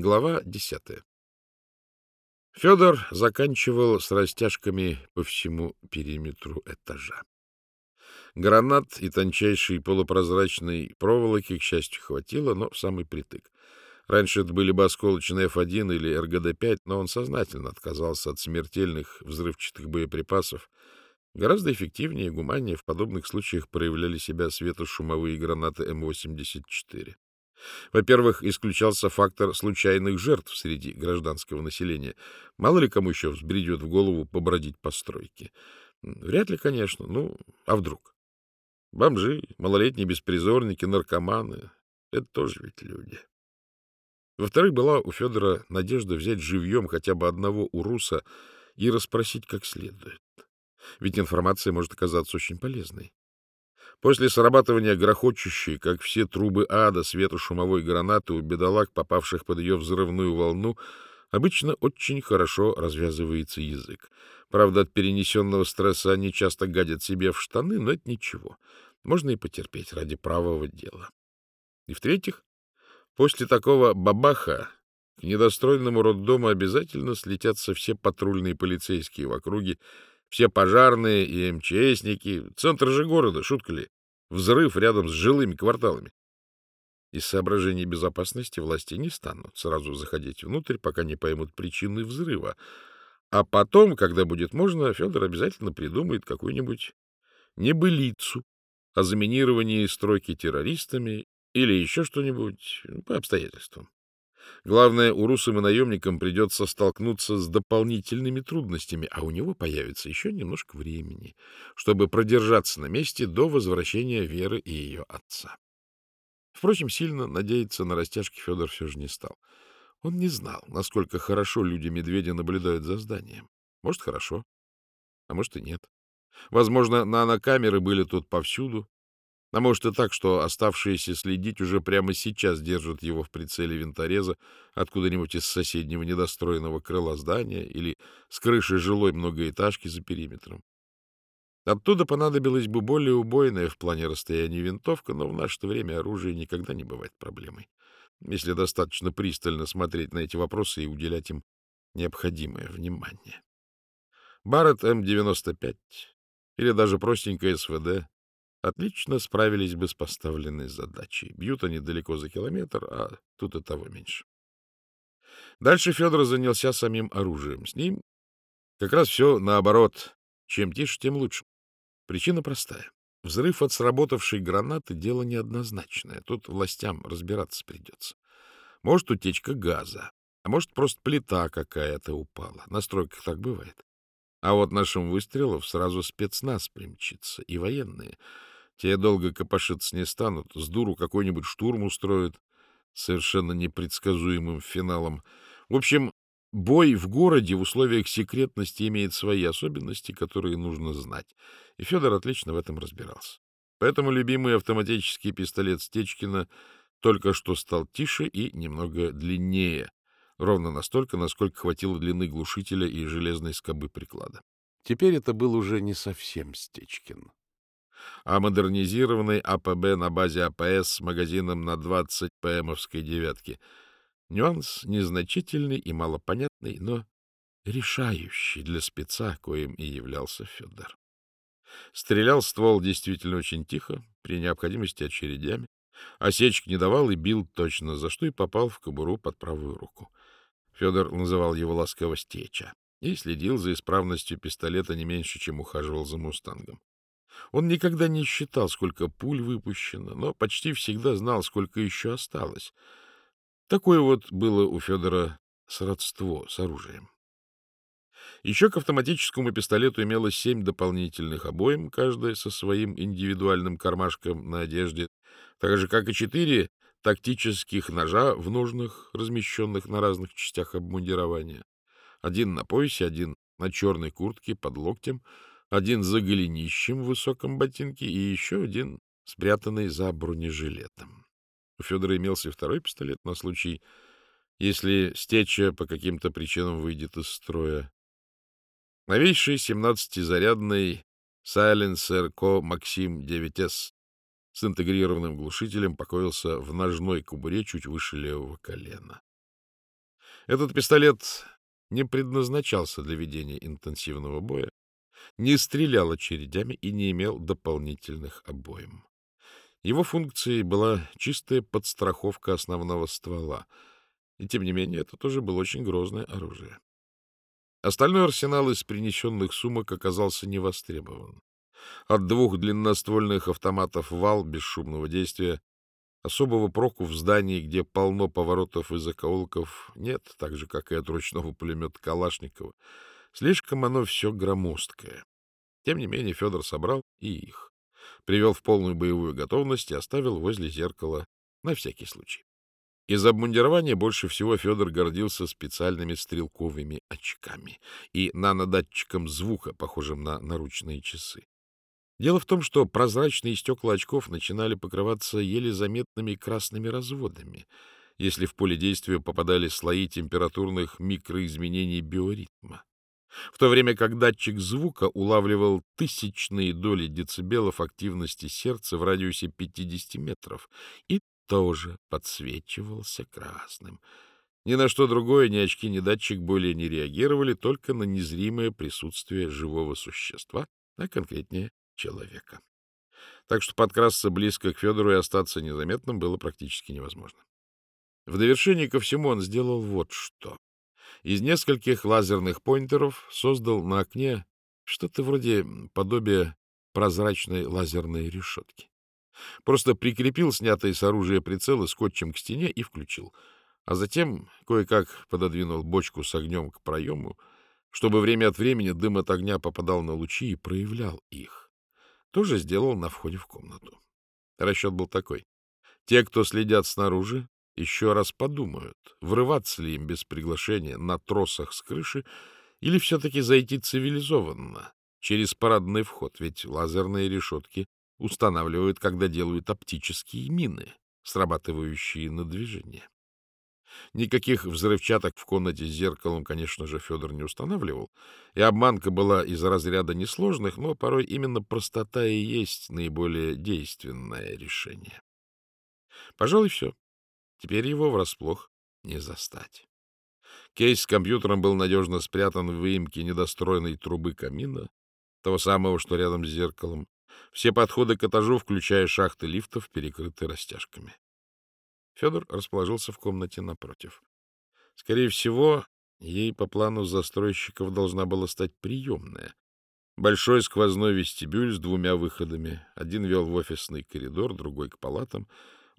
Глава десятая. Федор заканчивал с растяжками по всему периметру этажа. Гранат и тончайшей полупрозрачной проволоки, к счастью, хватило, но в самый притык. Раньше это были бы осколочные F1 или РГД-5, но он сознательно отказался от смертельных взрывчатых боеприпасов. Гораздо эффективнее и гуманнее в подобных случаях проявляли себя светошумовые гранаты М-84. Во-первых, исключался фактор случайных жертв среди гражданского населения. Мало ли кому еще взбредет в голову побродить по стройке. Вряд ли, конечно. Ну, а вдруг? Бомжи, малолетние беспризорники, наркоманы — это тоже ведь люди. Во-вторых, была у Федора надежда взять живьем хотя бы одного уруса и расспросить как следует. Ведь информация может оказаться очень полезной. После срабатывания грохочущей, как все трубы ада, светошумовой гранаты у бедолаг, попавших под ее взрывную волну, обычно очень хорошо развязывается язык. Правда, от перенесенного стресса они часто гадят себе в штаны, но это ничего. Можно и потерпеть ради правого дела. И в-третьих, после такого бабаха к недостроенному роддому обязательно слетятся все патрульные полицейские в округе, все пожарные и МЧСники. Центр же города, шутка ли? Взрыв рядом с жилыми кварталами. Из соображений безопасности власти не станут сразу заходить внутрь, пока не поймут причины взрыва. А потом, когда будет можно, Федор обязательно придумает какую-нибудь небылицу о заминировании стройки террористами или еще что-нибудь по обстоятельствам. Главное, урусам и наемникам придется столкнуться с дополнительными трудностями, а у него появится еще немножко времени, чтобы продержаться на месте до возвращения Веры и ее отца. Впрочем, сильно надеяться на растяжки Федор все же не стал. Он не знал, насколько хорошо люди-медведи наблюдают за зданием. Может, хорошо, а может и нет. Возможно, нанокамеры были тут повсюду, а может и так, что оставшиеся следить уже прямо сейчас держат его в прицеле винтореза откуда-нибудь из соседнего недостроенного крыла здания или с крыши жилой многоэтажки за периметром. Оттуда понадобилась бы более убойная в плане расстояния винтовка, но в наше время оружие никогда не бывает проблемой, если достаточно пристально смотреть на эти вопросы и уделять им необходимое внимание. Барретт М-95 или даже простенькая СВД отлично справились бы с поставленной задачей. Бьют они далеко за километр, а тут и того меньше. Дальше Федор занялся самим оружием. С ним как раз все наоборот. Чем тише, тем лучше. Причина простая. Взрыв от сработавшей гранаты — дело неоднозначное. Тут властям разбираться придется. Может, утечка газа, а может, просто плита какая-то упала. На стройках так бывает. А вот нашим выстрелов сразу спецназ примчится и военные — те долго копошиться не станут, с дуру какой-нибудь штурм устроят совершенно непредсказуемым финалом. В общем, бой в городе в условиях секретности имеет свои особенности, которые нужно знать. И Федор отлично в этом разбирался. Поэтому любимый автоматический пистолет Стечкина только что стал тише и немного длиннее, ровно настолько, насколько хватило длины глушителя и железной скобы приклада. Теперь это был уже не совсем Стечкин а модернизированный АПБ на базе АПС с магазином на 20 ПМовской девятки. Нюанс незначительный и малопонятный, но решающий для спеца, коим и являлся Федор. Стрелял ствол действительно очень тихо, при необходимости очередями. Осечек не давал и бил точно, за что и попал в кобуру под правую руку. Федор называл его ласково стеча и следил за исправностью пистолета не меньше, чем ухаживал за мустангом. Он никогда не считал, сколько пуль выпущено, но почти всегда знал, сколько еще осталось. Такое вот было у Федора сродство с оружием. Еще к автоматическому пистолету имелось семь дополнительных обоим, каждая со своим индивидуальным кармашком на одежде, так же, как и четыре тактических ножа в ножнах, размещенных на разных частях обмундирования. Один на поясе, один на черной куртке под локтем — один за голенищем в высоком ботинке и еще один спрятанный за бронежилетом. У Федора имелся второй пистолет на случай, если стеча по каким-то причинам выйдет из строя. Новейший 17-зарядный Silencer Co. Максим 9S с интегрированным глушителем покоился в ножной кубуре чуть выше левого колена. Этот пистолет не предназначался для ведения интенсивного боя, не стрелял очередями и не имел дополнительных обоим. Его функцией была чистая подстраховка основного ствола, и тем не менее это тоже было очень грозное оружие. Остальной арсенал из принесенных сумок оказался невостребован. От двух длинноствольных автоматов «Вал» бесшумного действия особого проку в здании, где полно поворотов и закоулков, нет, так же, как и от ручного пулемета Калашникова. Слишком оно все громоздкое. Тем не менее Федор собрал и их, привел в полную боевую готовность и оставил возле зеркала на всякий случай. Из обмундирования больше всего Федор гордился специальными стрелковыми очками и нанодатчиком звука, похожим на наручные часы. Дело в том, что прозрачные стекла очков начинали покрываться еле заметными красными разводами, если в поле действия попадали слои температурных микроизменений биоритма. В то время как датчик звука улавливал тысячные доли децибелов активности сердца в радиусе 50 метров и тоже подсвечивался красным. Ни на что другое ни очки, ни датчик более не реагировали, только на незримое присутствие живого существа, а конкретнее человека. Так что подкрасться близко к Федору и остаться незаметным было практически невозможно. В довершение ко всему он сделал вот что. Из нескольких лазерных поинтеров создал на окне что-то вроде подобия прозрачной лазерной решетки. Просто прикрепил снятые с оружия прицелы скотчем к стене и включил. А затем кое-как пододвинул бочку с огнем к проему, чтобы время от времени дым от огня попадал на лучи и проявлял их. Тоже сделал на входе в комнату. Расчет был такой. Те, кто следят снаружи, еще раз подумают, врываться ли им без приглашения на тросах с крыши или все-таки зайти цивилизованно, через парадный вход, ведь лазерные решетки устанавливают, когда делают оптические мины, срабатывающие на движение. Никаких взрывчаток в комнате с зеркалом, конечно же, Федор не устанавливал, и обманка была из разряда несложных, но порой именно простота и есть наиболее действенное решение. Пожалуй, все. Теперь его врасплох не застать. Кейс с компьютером был надежно спрятан в выемке недостроенной трубы камина, того самого, что рядом с зеркалом. Все подходы к этажу, включая шахты лифтов, перекрыты растяжками. Федор расположился в комнате напротив. Скорее всего, ей по плану застройщиков должна была стать приемная. Большой сквозной вестибюль с двумя выходами. Один вел в офисный коридор, другой — к палатам.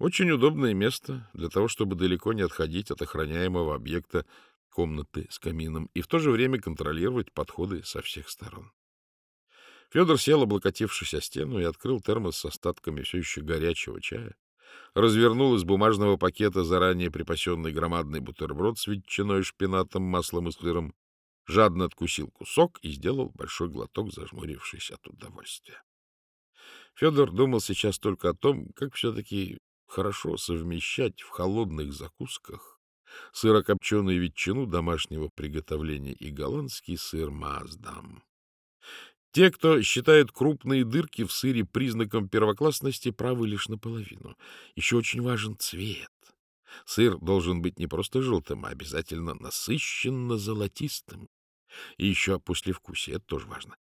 Очень удобное место для того, чтобы далеко не отходить от охраняемого объекта комнаты с камином и в то же время контролировать подходы со всех сторон. Федор сел, облокотившись о стену, и открыл термос с остатками все еще горячего чая. Развернул из бумажного пакета заранее припасенный громадный бутерброд с ветчиной, шпинатом, маслом и сыром, жадно откусил кусок и сделал большой глоток, зажмурившись от удовольствия. Федор думал сейчас только о том, как все-таки хорошо совмещать в холодных закусках сырокопченую ветчину домашнего приготовления и голландский сыр маздам. Те, кто считает крупные дырки в сыре признаком первоклассности, правы лишь наполовину. Еще очень важен цвет. Сыр должен быть не просто желтым, а обязательно насыщенно золотистым. И еще послевкусие, это тоже важно.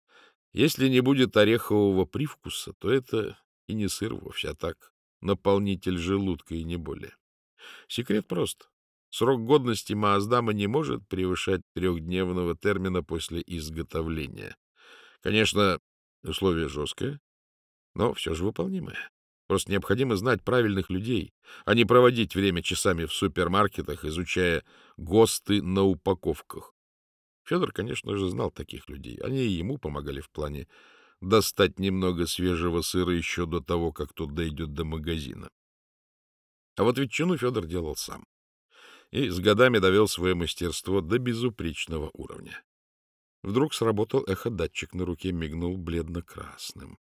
Если не будет орехового привкуса, то это и не сыр вовсе, а так наполнитель желудка и не более. Секрет прост. Срок годности Мааздама не может превышать трехдневного термина после изготовления. Конечно, условие жесткое, но все же выполнимое. Просто необходимо знать правильных людей, а не проводить время часами в супермаркетах, изучая ГОСТы на упаковках. Федор, конечно же, знал таких людей. Они и ему помогали в плане достать немного свежего сыра еще до того, как тот дойдет до магазина. А вот ветчину Федор делал сам. И с годами довел свое мастерство до безупречного уровня. Вдруг сработал эходатчик на руке, мигнул бледно-красным.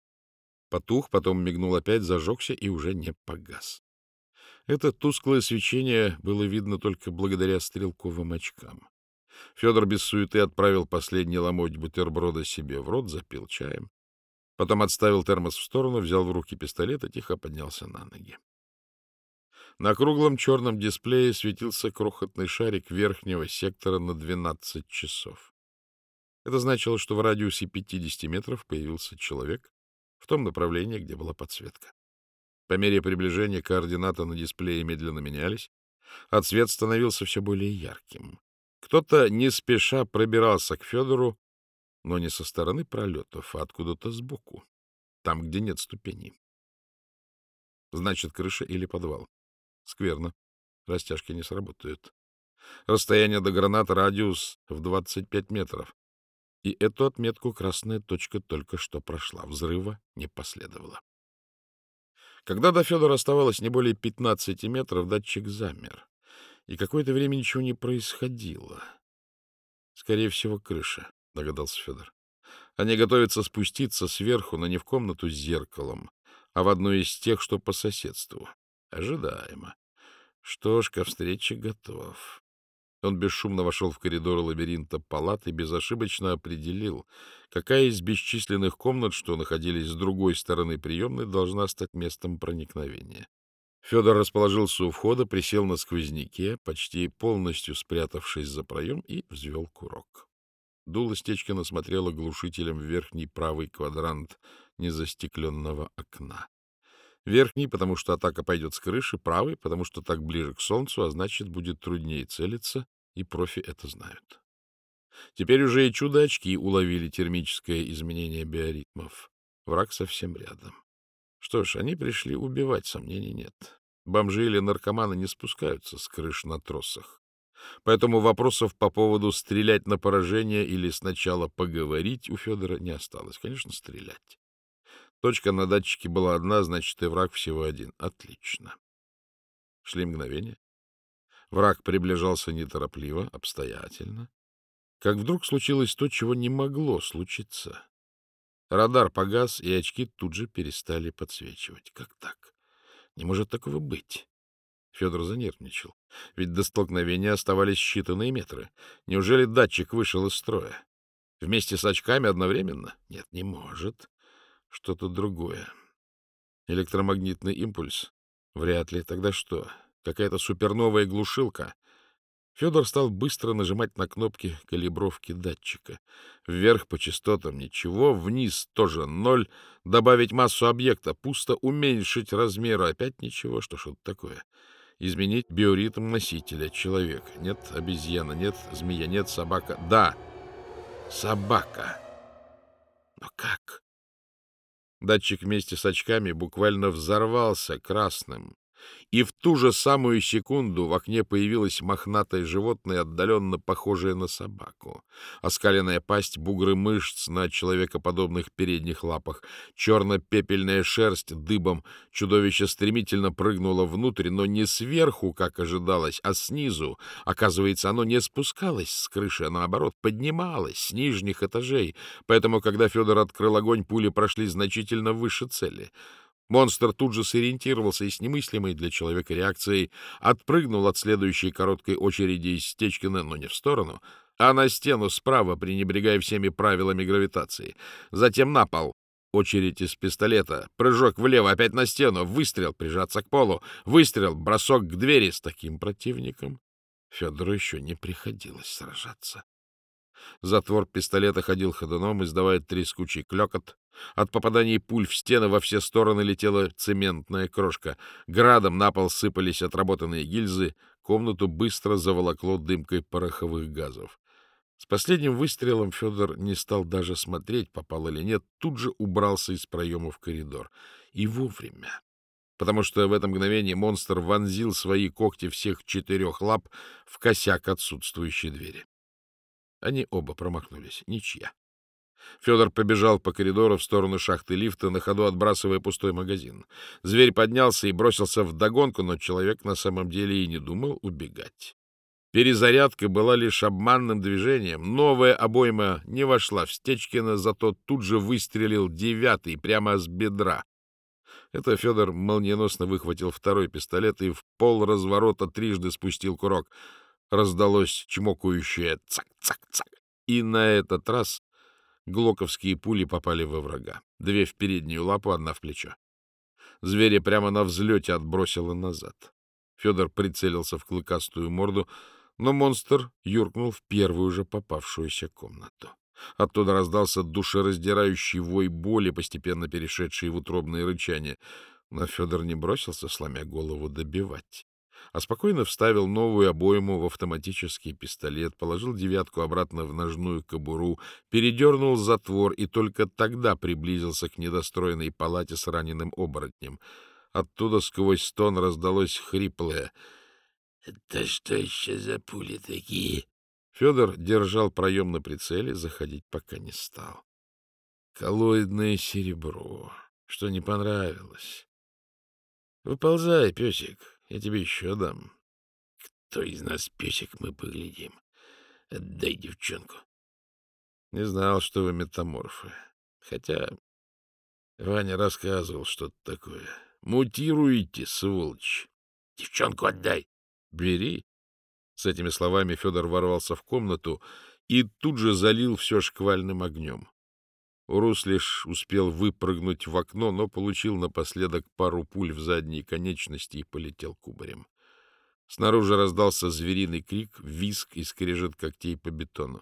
Потух, потом мигнул опять, зажегся и уже не погас. Это тусклое свечение было видно только благодаря стрелковым очкам. Федор без суеты отправил последний ломоть бутерброда себе в рот, запил чаем. Потом отставил термос в сторону, взял в руки пистолет и тихо поднялся на ноги. На круглом черном дисплее светился крохотный шарик верхнего сектора на 12 часов. Это значило, что в радиусе 50 метров появился человек в том направлении, где была подсветка. По мере приближения координаты на дисплее медленно менялись, а цвет становился все более ярким. Кто-то не спеша пробирался к Федору, но не со стороны пролетов, а откуда-то сбоку, там, где нет ступеней. Значит, крыша или подвал. Скверно. Растяжки не сработают. Расстояние до гранат радиус в 25 метров. И эту отметку красная точка только что прошла. Взрыва не последовало. Когда до Федора оставалось не более 15 метров, датчик замер. И какое-то время ничего не происходило. Скорее всего, крыша, догадался Федор. Они готовятся спуститься сверху, но не в комнату с зеркалом, а в одну из тех, что по соседству. Ожидаемо. Что ж, ко встрече готов. Он бесшумно вошел в коридор лабиринта палат и безошибочно определил, какая из бесчисленных комнат, что находились с другой стороны приемной, должна стать местом проникновения. Федор расположился у входа, присел на сквозняке, почти полностью спрятавшись за проем, и взвел курок. Дуло Стечкина смотрела глушителем в верхний правый квадрант незастекленного окна. Верхний, потому что атака пойдет с крыши, правый, потому что так ближе к солнцу, а значит, будет труднее целиться, и профи это знают. Теперь уже и чудо-очки уловили термическое изменение биоритмов. Враг совсем рядом. Что ж, они пришли убивать, сомнений нет. Бомжи или наркоманы не спускаются с крыш на тросах. Поэтому вопросов по поводу стрелять на поражение или сначала поговорить у Федора не осталось. Конечно, стрелять. Точка на датчике была одна, значит, и враг всего один. Отлично. Шли мгновения. Враг приближался неторопливо, обстоятельно. Как вдруг случилось то, чего не могло случиться. Радар погас, и очки тут же перестали подсвечивать. Как так? Не может такого быть. Федор занервничал. Ведь до столкновения оставались считанные метры. Неужели датчик вышел из строя? Вместе с очками одновременно? Нет, не может. Что-то другое. Электромагнитный импульс? Вряд ли. Тогда что? какая-то суперновая глушилка. Федор стал быстро нажимать на кнопки калибровки датчика. Вверх по частотам ничего, вниз тоже ноль, добавить массу объекта, пусто уменьшить размеры, опять ничего, что что-то такое. Изменить биоритм носителя, человек. Нет обезьяна, нет змея, нет собака. Да, собака. Но как? Датчик вместе с очками буквально взорвался красным. И в ту же самую секунду в окне появилось мохнатое животное, отдаленно похожее на собаку. Оскаленная пасть, бугры мышц на человекоподобных передних лапах, черно-пепельная шерсть дыбом. Чудовище стремительно прыгнуло внутрь, но не сверху, как ожидалось, а снизу. Оказывается, оно не спускалось с крыши, а наоборот поднималось с нижних этажей. Поэтому, когда Федор открыл огонь, пули прошли значительно выше цели. Монстр тут же сориентировался и с немыслимой для человека реакцией отпрыгнул от следующей короткой очереди из Стечкина, но не в сторону, а на стену справа, пренебрегая всеми правилами гравитации. Затем на пол. Очередь из пистолета. Прыжок влево, опять на стену. Выстрел, прижаться к полу. Выстрел, бросок к двери. С таким противником Федору еще не приходилось сражаться. Затвор пистолета ходил ходуном, издавая трескучий клекот. От попаданий пуль в стены во все стороны летела цементная крошка. Градом на пол сыпались отработанные гильзы. Комнату быстро заволокло дымкой пороховых газов. С последним выстрелом Федор не стал даже смотреть, попал или нет, тут же убрался из проема в коридор. И вовремя. Потому что в это мгновение монстр вонзил свои когти всех четырех лап в косяк отсутствующей двери. Они оба промахнулись. Ничья. Федор побежал по коридору в сторону шахты лифта, на ходу отбрасывая пустой магазин. Зверь поднялся и бросился в догонку, но человек на самом деле и не думал убегать. Перезарядка была лишь обманным движением. Новая обойма не вошла в Стечкина, зато тут же выстрелил девятый прямо с бедра. Это Федор молниеносно выхватил второй пистолет и в пол разворота трижды спустил курок. Раздалось чмокающее «цак-цак-цак». И на этот раз глоковские пули попали во врага. Две в переднюю лапу, одна в плечо. Зверя прямо на взлете отбросило назад. Федор прицелился в клыкастую морду, но монстр юркнул в первую же попавшуюся комнату. Оттуда раздался душераздирающий вой боли, постепенно перешедший в утробное рычание. Но Федор не бросился, сломя голову, добивать, а спокойно вставил новую обойму в автоматический пистолет, положил девятку обратно в ножную кобуру, передернул затвор и только тогда приблизился к недостроенной палате с раненым оборотнем. Оттуда сквозь стон раздалось хриплое — Это что еще за пули такие? Федор держал проем на прицеле, заходить пока не стал. Коллоидное серебро, что не понравилось. Выползай, песик, я тебе еще дам. Кто из нас песик, мы поглядим. Отдай девчонку. Не знал, что вы метаморфы. Хотя Ваня рассказывал что-то такое. Мутируете, сволочь. Девчонку отдай. Бери. С этими словами Федор ворвался в комнату и тут же залил все шквальным огнем. Урус лишь успел выпрыгнуть в окно, но получил напоследок пару пуль в задние конечности и полетел кубарем. Снаружи раздался звериный крик, визг и скрежет когтей по бетону.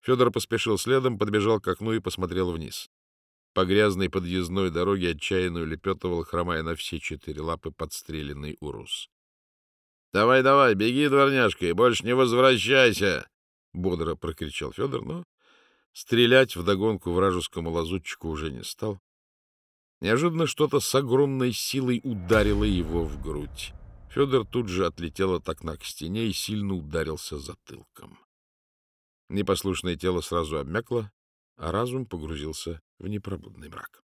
Федор поспешил следом, подбежал к окну и посмотрел вниз. По грязной подъездной дороге отчаянно улепетывал, хромая на все четыре лапы, подстреленный урус. Давай, давай, беги, дворняжка, и больше не возвращайся! — бодро прокричал Федор, но стрелять вдогонку вражескому лазутчику уже не стал. Неожиданно что-то с огромной силой ударило его в грудь. Федор тут же отлетел от окна к стене и сильно ударился затылком. Непослушное тело сразу обмякло, а разум погрузился в непробудный мрак.